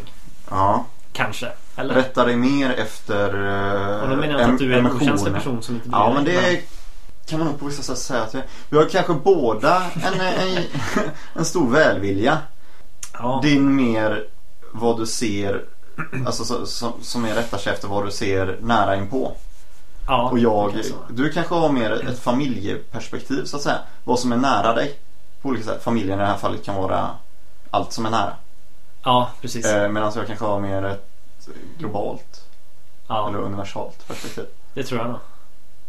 ja, Kanske. Eller? rättar dig mer efter eh, Och då menar jag inte att du är en okänslig person som inte bryr Ja men det kan man nog på vissa sätt säga att vi, vi har kanske båda en, en, en stor välvilja. Ja. Din mer vad du ser, alltså så- som, som är rättar sig efter vad du ser nära inpå. ja, Och jag, det kan så vara. du kanske har mer ett familjeperspektiv så att säga. Vad som är nära dig. På olika sätt. Familjen i det här fallet kan vara allt som är nära. Ja, precis. Eh, Medan jag kanske har mer ett globalt ja, eller universalt perspektiv. det tror jag nog.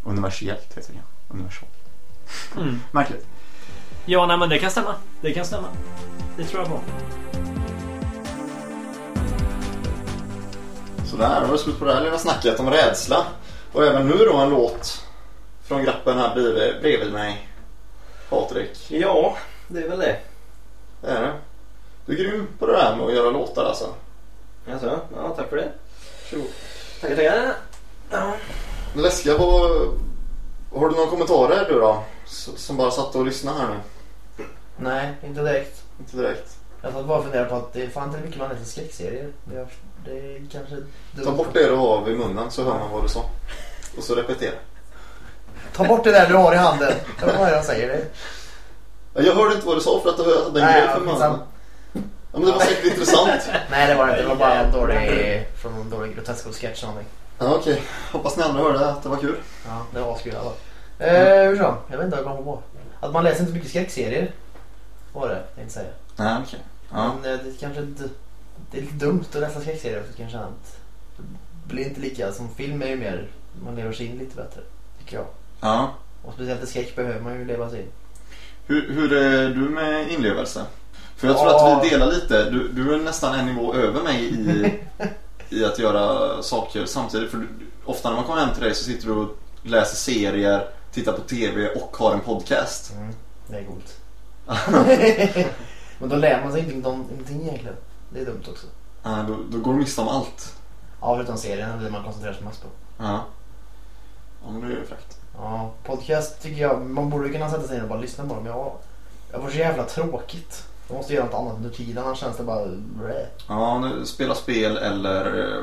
Universellt heter det kanske. Universalt. Mm. Märkligt. Ja, nej men det kan stämma. Det kan stämma. Det tror jag på. Sådär, då var det slut på det här lilla snacket om rädsla. Och även nu då en låt från grappen här bredvid, bredvid mig. Patrik. Ja, det är väl det. Det är det. Du är grym på det där med att göra låtar alltså. Alltså, ja, tack för det. Varsågod. Tackar, tackar. Ja. Läskiga var... Har du några kommentarer du då? Som bara satt och lyssnade här nu. Nej, inte direkt. Inte direkt. Jag satt bara och funderade på att det är fan inte mycket man läser skräckserier. Det är, det är kanske Ta bort det du har vid munnen så hör man vad du sa. Och så repetera. Ta bort det där du har i handen. Var vad jag säger. Det. Ja, Jag hörde inte vad du sa för att du hade en grej för munnen. Ja, men det var säkert intressant. Nej, det var det inte. Det var bara en dålig, från en dålig eller någonting. Ja, okej. Hoppas ni andra hörde att det var kul. Ja, det var alltså. Eh, hur så? Jag vet inte vad jag kommer på. Att man läser inte så mycket skräckserier. Var det, jag tänkte säga. Nej, okej. Ja. Men eh, det kanske inte... Det är lite dumt att läsa skräckserier också kanske. Att det blir inte lika som film är ju mer... Man lever sig in lite bättre. Tycker jag. ja. Och speciellt i skräck behöver man ju leva sig in. Hur, hur är du med inlevelse? För jag tror Ja. att vi delar lite. Du, du är nästan en nivå över mig i, i att göra saker samtidigt. För du, ofta när man kommer hem till dig så sitter du och läser serier, tittar på TV och har en podcast. Mm, det är coolt. Men då lär man sig ingenting, om- ingenting egentligen. Det är dumt också. Ja, då, då går du miste om allt. Ja, förutom serien. Det man koncentrerar sig mest på. Ja. Ja, men det är ju fräckt. Ja, podcast tycker jag, man borde kunna sätta sig ner och bara lyssna på dem. Jag, jag får så jävla tråkigt. Jag måste göra något annat under tiden, annars känns det bara... blä. Ja, nu, spela spel eller eh,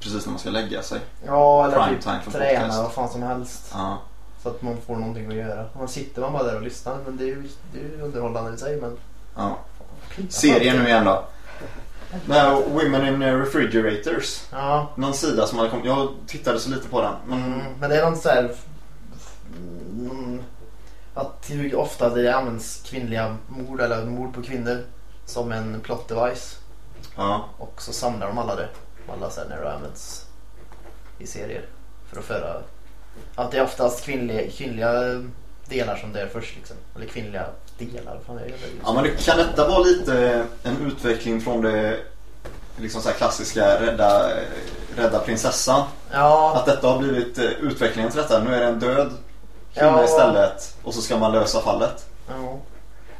precis när man ska lägga sig. Ja, eller Prime typ träna, vad fan som helst. Ja. Så att man får någonting att göra. Man sitter man bara där och lyssnar, men det är ju, det är ju underhållande i sig. Men... ja. Serien nu igen då. Nej, Women in Refrigerators. Ja, Någon sida som hade kommit. Jag tittade så lite på den. Men mm, men det är något så här... mm, Att hur ofta det används kvinnliga mord eller mord på kvinnor som en plot device. ja. Och så samlar de alla det. Alla så här när det används i serier. För att föra... Att det är oftast kvinnliga, kvinnliga delar som dör först liksom. Eller kvinnliga delar. vet inte. ja, men det, kan detta vara lite en utveckling från det liksom så klassiska rädda, rädda prinsessan? Ja, Att detta har blivit eh, utvecklingen till detta. Nu är det en död kvinna Ja. istället och så ska man lösa fallet. ja.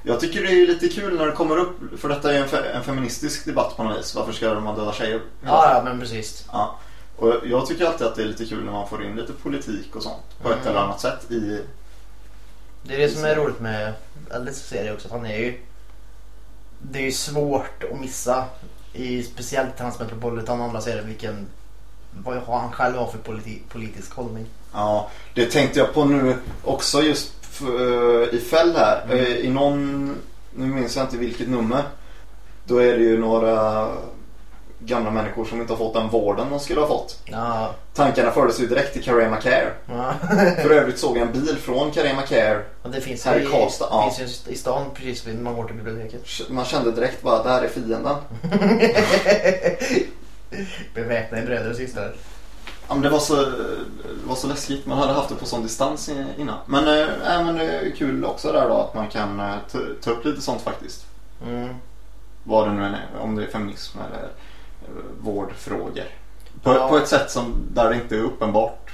Jag tycker det är lite kul när det kommer upp, för detta är en, fe- en feministisk debatt på något vis. Varför ska man döda tjejer? ja, ja men precis. Ja. Och jag tycker alltid att det är lite kul när man får in lite politik och sånt på ett Mm. eller annat sätt i... Det är det som är roligt med Ellis serie också. Att han är ju... Det är ju svårt att missa. I speciellt hans Metropolitan och andra serier vilken... Vad han själv har för politi, politisk hållning. Ja, det tänkte jag på nu också just eh, i Fäll här. Mm. Eh, I någon, nu minns jag inte vilket nummer. Då är det ju några gamla människor som inte har fått den vården de skulle ha fått. Ja, Tankarna fördes ju direkt till Carema Care. ja. För övrigt såg jag en bil från Carema Care. Och det finns Här i i, Karlstad, ja. finns ju i stan precis vid man går till biblioteket. Man kände direkt bara, där är fienden. Beväpnade bröder och systrar. Ja, men det, var så, det var så läskigt. Man hade haft det på sån distans innan. Men, äh, men det är kul också där då att man kan eh, ta, upp lite sånt faktiskt. Mm. Vad det nu än är. Om det är feminism eller eh, vårdfrågor. På, Ja. på ett sätt som där det inte är uppenbart.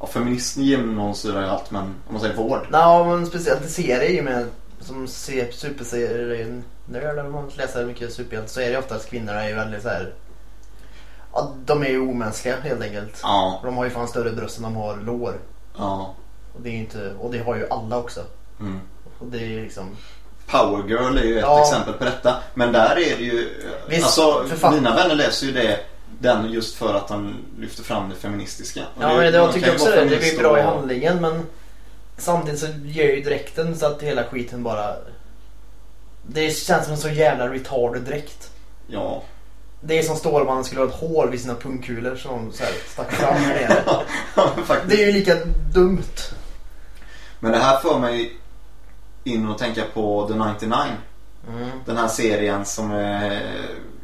Ja, feminism genomsyrar ju allt men om man säger vård. Ja, men speciellt i serier med som ser superserier nörd eller man läser mycket superhjälte så är det oftast kvinnor är ju väldigt så här. Ja, de är ju omänskliga helt enkelt. Ja, De har ju fan större bröst än de har lår. ja. Och det är ju inte, och det har ju alla också. Mm. Och det är ju liksom, Power Girl är ju ett Ja. exempel på detta. Men där är det ju... Visst, alltså, författ- mina vänner läser ju det, den just för att de lyfter fram det feministiska. Och ja men det, jag tycker också det. Det blir bra i och- handlingen men samtidigt så gör ju dräkten så att hela skiten bara det känns som en så jävla retarded dräkt. Ja. Det är som Stålmannen skulle ha ett hål vid sina pungkulor som så här stack fram nere. Faktiskt. Det är ju lika dumt. Men det här får mig in och tänka på The 99. Mm. Den här serien som är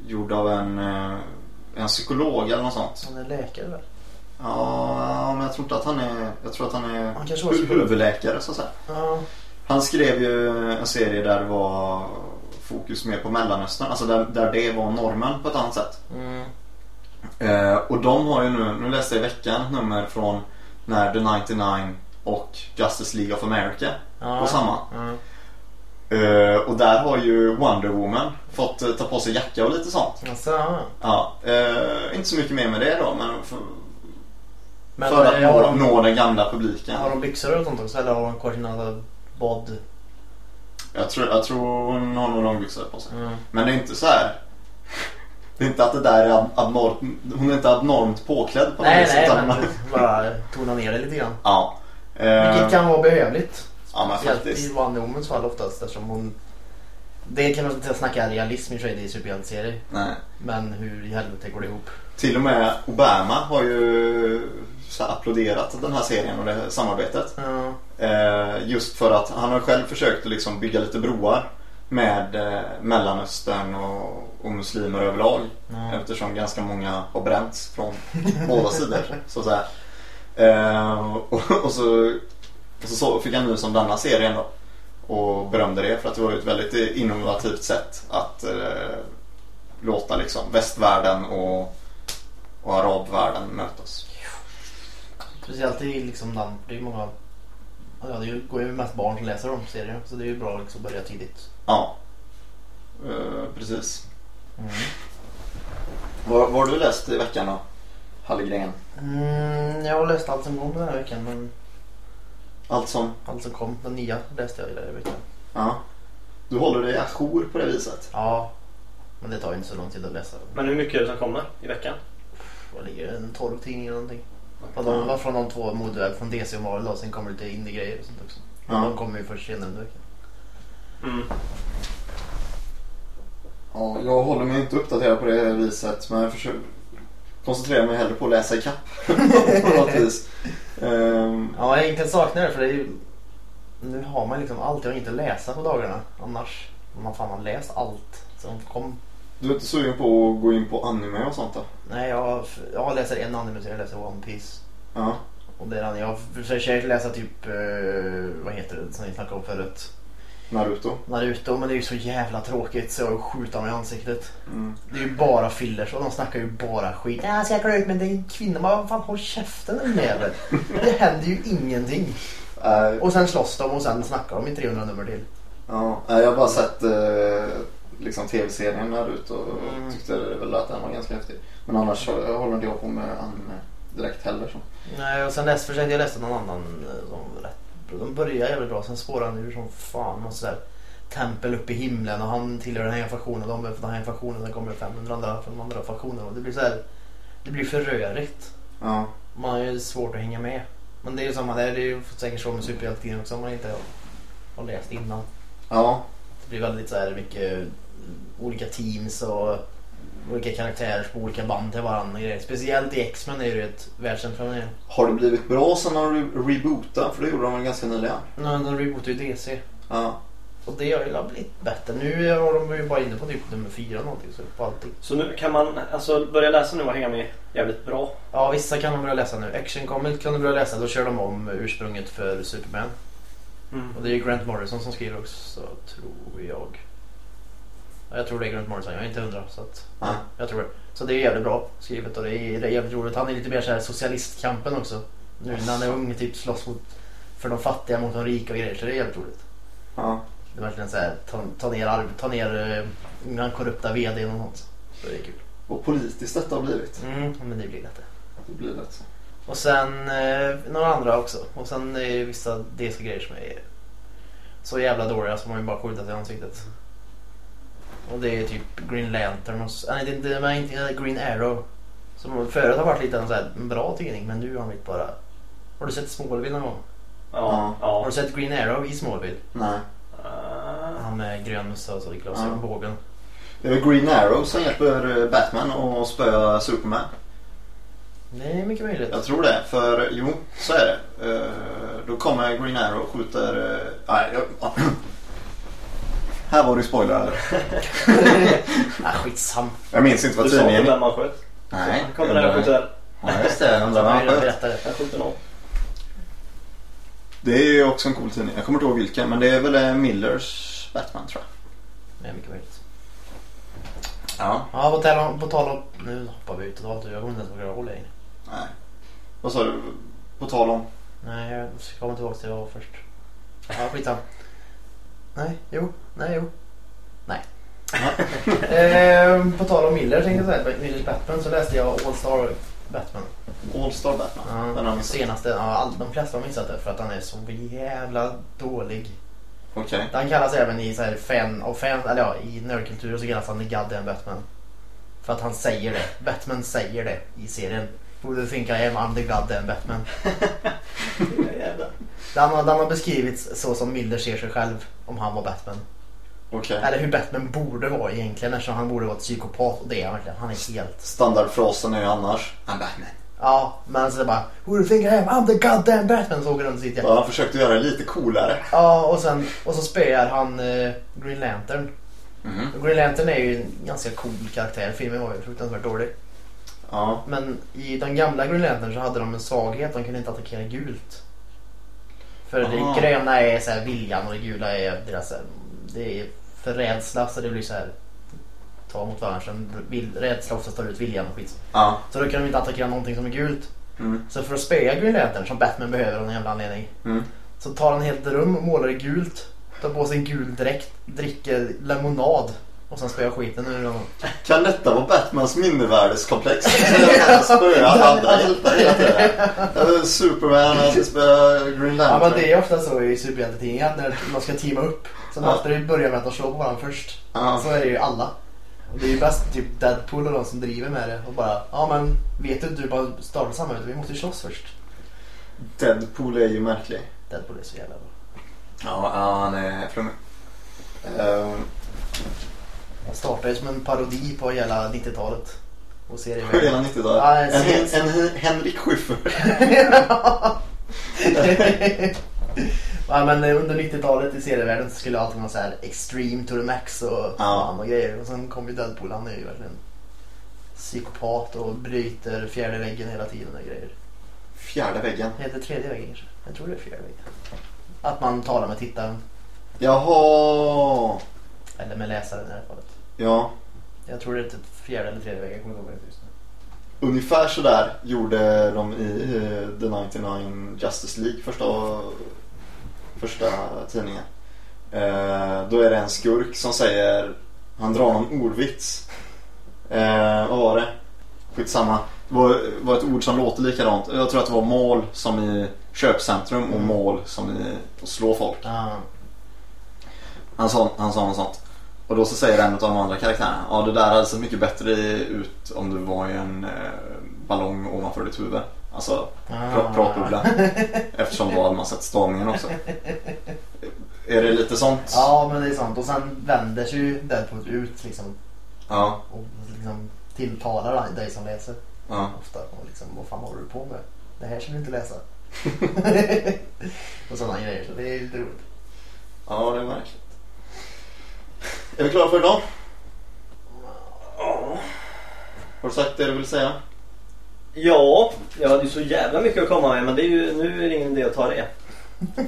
gjord av en, eh, en psykolog eller något sånt. Han är läkare väl? Ja, men jag tror inte att han är... Jag tror att han är Han hu- huvudläkare så att säga. Ja. Han skrev ju en serie där det var fokus mer på Mellanöstern. Alltså där, där det var normen på ett annat sätt. Mm. Eh, och de har ju nu, nu läste jag i veckan ett nummer från när The 99 och Justice League of America Ja. på samma. Ja. Eh, och där har ju Wonder Woman fått eh, ta på sig jacka och lite sånt. Alltså, ja. Eh, inte så mycket mer med det då men för, Men för att nå, de, nå den gamla publiken. har de byxor och sånt också? Eller har de kvar sina bod? Jag, tror, jag tror hon har nog långbyxor på sig. Mm. Men det är inte så här. Det är inte att det där är ab- abnormt, hon är inte abnormt påklädd på något Nej, vis, nej, utan- men bara tona ner det lite grann. Ja. Eh, Vilket kan vara behövligt. ja men faktiskt. i Wonder Womans fall oftast eftersom hon... Det kan man inte snacka realism i sig, är superhjälteserier. Nej. Men hur i helvete går det ihop? Till och med Obama har ju så här applåderat den här serien och det här samarbetet. Ja. Eh, just för att han har själv försökt att liksom bygga lite broar med eh, Mellanöstern och, och muslimer överlag. Ja. Eftersom ganska många har bränts från båda sidor. Så att säga. Eh, och, och, så, och så, fick han nys om denna serien då. Och berömde det för att det var ett väldigt innovativt sätt att eh, låta liksom västvärlden och, och arabvärlden mötas. Speciellt i liksom namn. Det är många... Ja, det går ju mest barn som läser de serier. Så det är ju bra liksom att börja tidigt. Ja, eh, precis. Mm. Vad har du läst i veckan då? Hallgren? Mm, jag har läst allt som kom den här veckan. Men Allt som... allt som kom, den nya läste jag i den här veckan. Ja. Du håller dig ajour på det viset? Ja, men det tar ju inte så lång tid att läsa. Men hur mycket är det som kommer i veckan? Vad ligger det? En 12 tidningar eller någonting. Ja, de var från de två modewebb från DC och Marvel då. Sen kommer det lite indie-grejer och sånt också. Ja. De kommer ju först senare under veckan. Mm. Ja, jag håller mig inte uppdaterad på det viset men jag försöker koncentrera mig hellre på att läsa ikapp på något vis. Ehm, Ja, egentligen saknar det för det är ju... Nu har man liksom allt. Jag har att läsa på dagarna. Annars. Man fan har läst allt. Så kom... du är inte sugen på att gå in på anime och sånt då? Nej, jag, jag läser en anime jag läser One Piece. Ja. Och det är den. Jag försöker läsa typ... Eh, vad heter det som vi snackade om förut? Naruto? Naruto. Men det är ju så jävla tråkigt så jag skjuta mig i ansiktet. Mm. Det är ju bara fillers och de snackar ju bara skit. Ja, så jag kollar ut är en kvinna. Vad fan håll käften din jävel. Det händer ju ingenting. Äh, Och sen slåss de och sen snackar de i 300 nummer till. ja, jag har bara sett eh, liksom tv-serien Naruto och Mm. tyckte väl att den var ganska häftig. Men annars så håller inte jag på med anime direkt heller. Så. Nej, och sen dess försökte jag läsa någon annan eh, som rätt bra. De börjar jävligt bra, sen spårar han ur som fan. Och så där, tempel uppe i himlen och han tillhör den här faktionen. De är den här faktionen, sen kommer 500 andra från andra faktionerna. Och det blir så här, det blir för rörigt. Ja. Man har ju svårt att hänga med. Men det är ju samma där, det är ju säkert så med superhjältetidningar också om man inte har, läst innan. ja, Det blir väldigt så här mycket olika teams och olika karaktärer på olika band till varandra. grejer. Speciellt i X-Men är det ju ett världskänt fenomen. Har det blivit bra sen de re- rebootade? För det gjorde de väl ganska nyligen? Nu de rebootar ju DC. Ja. Och det har ju blivit bättre. Nu har de ju bara inne på typ nummer fyra någonting. Så på allting. Så nu kan man alltså börja läsa nu och hänga med jävligt bra. Ja vissa kan de börja läsa nu. Action Comic kan de börja läsa. Då kör de om ursprunget för Superman. Mm. Och det är ju Grant Morrison som skriver också tror jag. Ja, jag tror det är Grant Morrison. Jag är inte hundra. Så att, ja, jag tror det. Så det är jävligt bra skrivet och det är, det är jävligt roligt. Han är lite mer så här socialistkampen också. Nu när han är ung typ slåss mot för de fattiga mot de rika och grejer. Så det är jävligt roligt. ja. Det är verkligen så här ta, ta ner, arv, ta ner eh, den korrupta vdn och sånt. Så det är kul. Och politiskt detta har blivit. Mm, men det blir lätt det. Det blir lätt så. Och sen eh, några andra också. Och sen är det vissa DC-grejer som är så jävla dåliga som man ju bara skjuter sig i ansiktet. Och det är typ Green Lantern och så, nej, det är inte, inte Green Arrow. Som förut har varit lite en så här bra tidning men nu har han blivit bara... Har du sett Smallville någon gång? Ja. Har ja. du sett Green Arrow i Smallville? Nej. Ah. Han med grön mössa och så i glasögon Ja. Det är Green Arrow som hjälper eh, Batman att spöa Superman. Det är mycket möjligt. Jag tror det. För jo, så är det. Eh, då kommer Green Arrow och skjuter... eh, nej, jag, Här var det spoiler eller? ah, skitsam. Jag minns inte vad Du sa inte tidningen... vem han sköt. Nej. Han kommer där och skjuter. Ja just det, jag undrar vad han sköt. det. Jag skjuter någon. Det är ju också en cool tidning. Jag kommer inte ihåg vilken men det är väl eh, Millers Batman tror jag. Det är mycket möjligt. Ja. Ja, på tal om... På tal om nu hoppar vi ut totalt. Jag kommer inte ens ihåg vad jag längre. Nej. Vad sa du? På tal om? Nej, jag ska komma tillbaka till var först. Ja, skitsamma. Nej, jo, nej, jo. Nej. ehm, på tal om Miller tänkte jag säga, Millers Batman, så läste jag All Star Batman. All Star Batman. Ja, Den senaste, ja, all, de flesta har missat det för att han är så jävla dålig. Okej. Han kallas även i så här fan, och fan, eller ja, i nördkultur så kallas han The Goddamn Batman. För att han säger det. Batman säger det i serien. Who do you think I am? I'm the Goddamn Batman. Jävlar. Den har, den har beskrivits så som Miller ser sig själv om han var Batman. Okej. Eller hur Batman borde vara egentligen eftersom han borde vara ett psykopat och det är han verkligen. Han är helt... Standardfrasen är ju annars I'm Batman. Ja, men så är det bara Who do you think I am? I'm the Goddamn Batman. Så åker runt sitt Ja, han försökte göra det lite coolare. Ja, och sen och så spöar han eh, Green Lantern. Mhm. Och Green Lantern är ju en ganska cool karaktär. Filmen var ju fruktansvärt dålig. Ja. Men i den gamla Green Lantern så hade de en svaghet. De kunde inte attackera gult. För det Aha. gröna är så här viljan och det gula är deras... här- Det är för rädsla så det blir så här... Ta mot varandra. Sen vill- Rädsla oftast tar ut viljan och skit. Ja. Så då kan de inte attackera någonting som är gult. Mm. Så för att spöa Green Lantern som Batman behöver av någon jävla anledning. Mm. Så tar han helt rum och målar i gult. Tar på sig en gul dräkt. Dricker lemonad. Och sen spöar skiten ur honom. Kan detta vara Batmans mindervärdeskomplex? Spöa andra hjältar hela tiden. Superman, han ska spöa Green Ja Lantern. men det är ofta så i superhjältetidningar att när man ska teama upp så Ja. måste det börja med att de slår på varandra först. Ja. Så är det ju alla. Och det är ju bäst typ Deadpool och de som driver med det och bara ja men vet du du bara startar samarbetet, vi måste ju slåss först. Deadpool är ju märklig. Deadpool är så jävla bra. Ja, ja han är flummig. Ehm, Han startade som en parodi på hela 90-talet. Och Hela serievärlden. 90-talet. Ja, en, en, en Henrik Schyffert. ja, men under 90-talet i serievärlden så skulle allting vara så här extreme to the max och fan och grejer. Och sen kom ju Deadpool, han är ju verkligen psykopat och bryter fjärde väggen hela tiden och grejer. Fjärde väggen. Heter tredje väggen kanske? Jag tror det är fjärde väggen. Att man talar med tittaren. Jaha. Eller med läsaren i det här fallet. Ja. Jag tror det är typ fjärde eller tredje. Jag kommer ihåg det just nu. Ungefär sådär gjorde de i eh, The 99 Justice League första, första tidningen. Eh, då är det en skurk som säger, han drar någon ordvits. Eh, vad var det? Skitsamma. Det var, var ett ord som låter likadant. Jag tror att det var mål som i köpcentrum och Mm. mål som i att slå folk. Ah. Han sa, han sa något sånt. Och då så säger en av de andra karaktärerna. Ja det där hade sett mycket bättre ut om du var i en eh, ballong ovanför ditt huvud. Alltså pra- pratbubbla. Eftersom då hade man sett stavningen också. Är det lite sånt? Ja men det är sant. Och sen vänder sig ju Deadpool ut liksom. Ja. Och liksom tilltalar dig som läser. ja. Ofta. Och liksom, vad fan håller du på med? Det här ska du inte läsa. och sådana grejer. Så det är lite roligt. Ja, det är märkligt. Är vi klara för idag? Har du sagt det du vill säga? Ja, jag hade ju så jävla mycket att komma med men det är ju, nu är det ingen idé att ta det.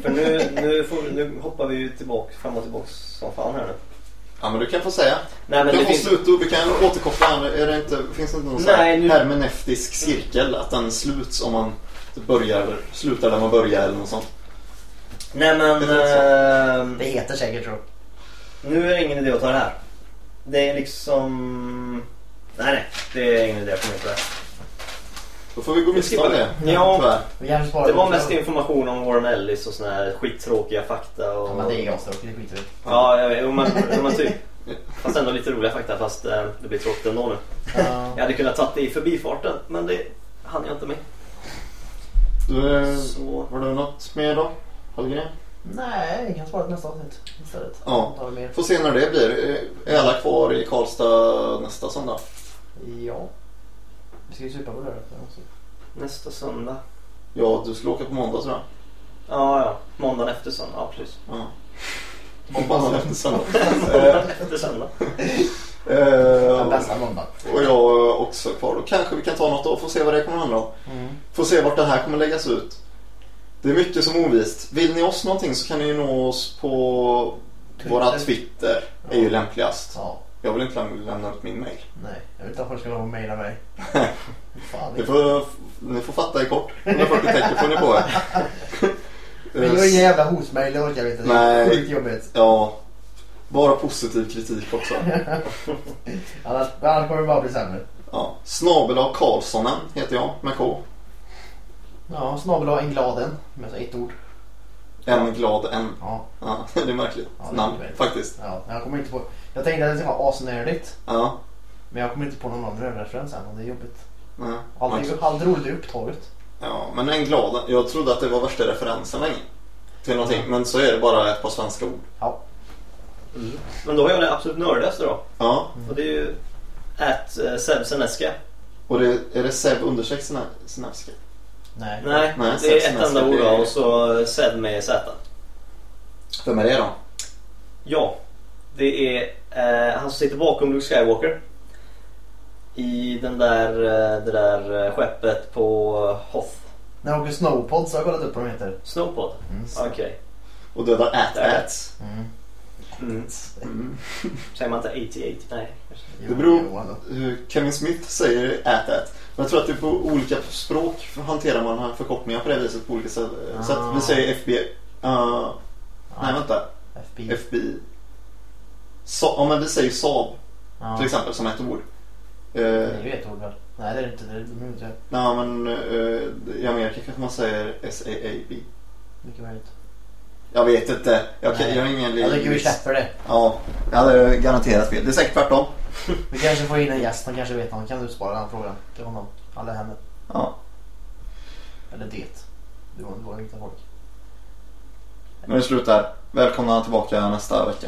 För nu, nu, får, nu hoppar vi ju tillbaka, fram och tillbaka som fan här nu. Ja men du kan få säga. Nej men vi det finns... sluta, vi kan återkoppla. Är det inte, finns det inte någon sån här Nej, nu- hermeneutisk cirkel? Att den sluts om man börjar, eller slutar där man börjar eller något sånt. Nej men... Det ehm, Det heter säkert så. Nu är det ingen idé att ta det här. Det är liksom... Nej nej, det är ingen idé för mig jag. Då får vi gå miste om det. Ja. Tyvärr. Det var mest information om Warren Ellis och såna här skittråkiga fakta och... Ja, men det är astråkigt. Det skiter vi i. Ja, jag vet. Men, men typ. Fast ändå lite roliga fakta fast eh, det blir tråkigt ändå nu. Ja. Jag hade kunnat tagit det i förbifarten men det hann jag inte med. Du, eh, Så... har du något mer då? Hallgren? Nej, vi kan spara till nästa avsnitt istället. Ja. Får se när det blir. Är alla kvar i Karlstad nästa söndag? Ja. Vi ska ju supa på lördag. så. Nästa söndag. Ja, du skulle åka på måndag tror jag. Ja, ja. Måndagen efter söndag. Ja, precis. Ja. Måndag efter söndag. Eh, Efter söndag. Den eh, bästa måndagen. och jag också kvar. Då kanske vi kan ta något och få se vad det kommer handla om. Mm. Får se vart det här kommer läggas ut. Det är mycket som är ovist. Vill ni oss någonting så kan ni nå oss på Twitter. våra Twitter. är ju lämpligast. Ja. Jag vill inte lämna, lämna ut min mail. Nej, jag vet inte om folk ska lov att mejla mig. Fan, det får, ni får fatta i kort. 140 tecken får ni på er. Men jag är ingen jävla hotmail, det orkar jag inte. Det är Nej. sjukt jobbigt. Ja, bara positiv kritik också. Annars, annars kommer det bara bli sämre. Ja. Snabel av Karlssonen heter jag med K. Ja, snabel en glad en. Med så ett ord. En glad en. Ja, Ja, det är märkligt Ja, det namn faktiskt. ja. Jag kommer inte på... Jag tänkte att det skulle vara asnördigt. Ja. Men jag kommer inte på någon annan rövreferens än och det är jobbigt. Nej. Allt, allt roligt är upptaget. Ja, men en glad Jag trodde att det var värsta referensen länge. Till någonting. Men så är det bara ett par svenska ord. Ja. Men då har jag den absolut nördigaste då. Ja. Och det är ju at uh, Seb Seneska. Och det, är det Seb understreck Sinevski? Nej. Nej, Nej, det är ett enda ord och så Seb med Z. Vem är det då? Ja, det är eh, han som sitter bakom Luke Skywalker. I den där, eh, det där eh, skeppet på Hoth. När jag åker snowpod så har jag kollat upp vad de heter. Snowpod. Mm. Okej. Och dödar at Där. at. Mm. Mm. Mm. Säger man inte 88? Nej. Det beror- ändå. Hur Kevin Smith säger at at. Men jag tror att det är på olika språk hanterar man förkortningar på det viset på olika sätt. Ah. Så att vi säger FBI. Uh, nej vänta. FBI. FBI. Sa, ja men vi säger Saab Ja. till exempel som ett ord. Det är Uh, ju ett ord väl? Nej det är inte. Det är inte. nej men eh, i Amerika kanske man säger SAAB. Mycket möjligt. Jag vet inte. Jag, kan, jag har ingen Jag tycker vi släpper det. Ja, jag hade garanterat fel. Det är säkert tvärtom. Vi kanske får in en gäst. Han kanske vet. Han kan utspara den frågan till honom. Eller henne. Ja. Eller det. Du har, du inte folk. Men det slutar. Välkomna tillbaka nästa vecka.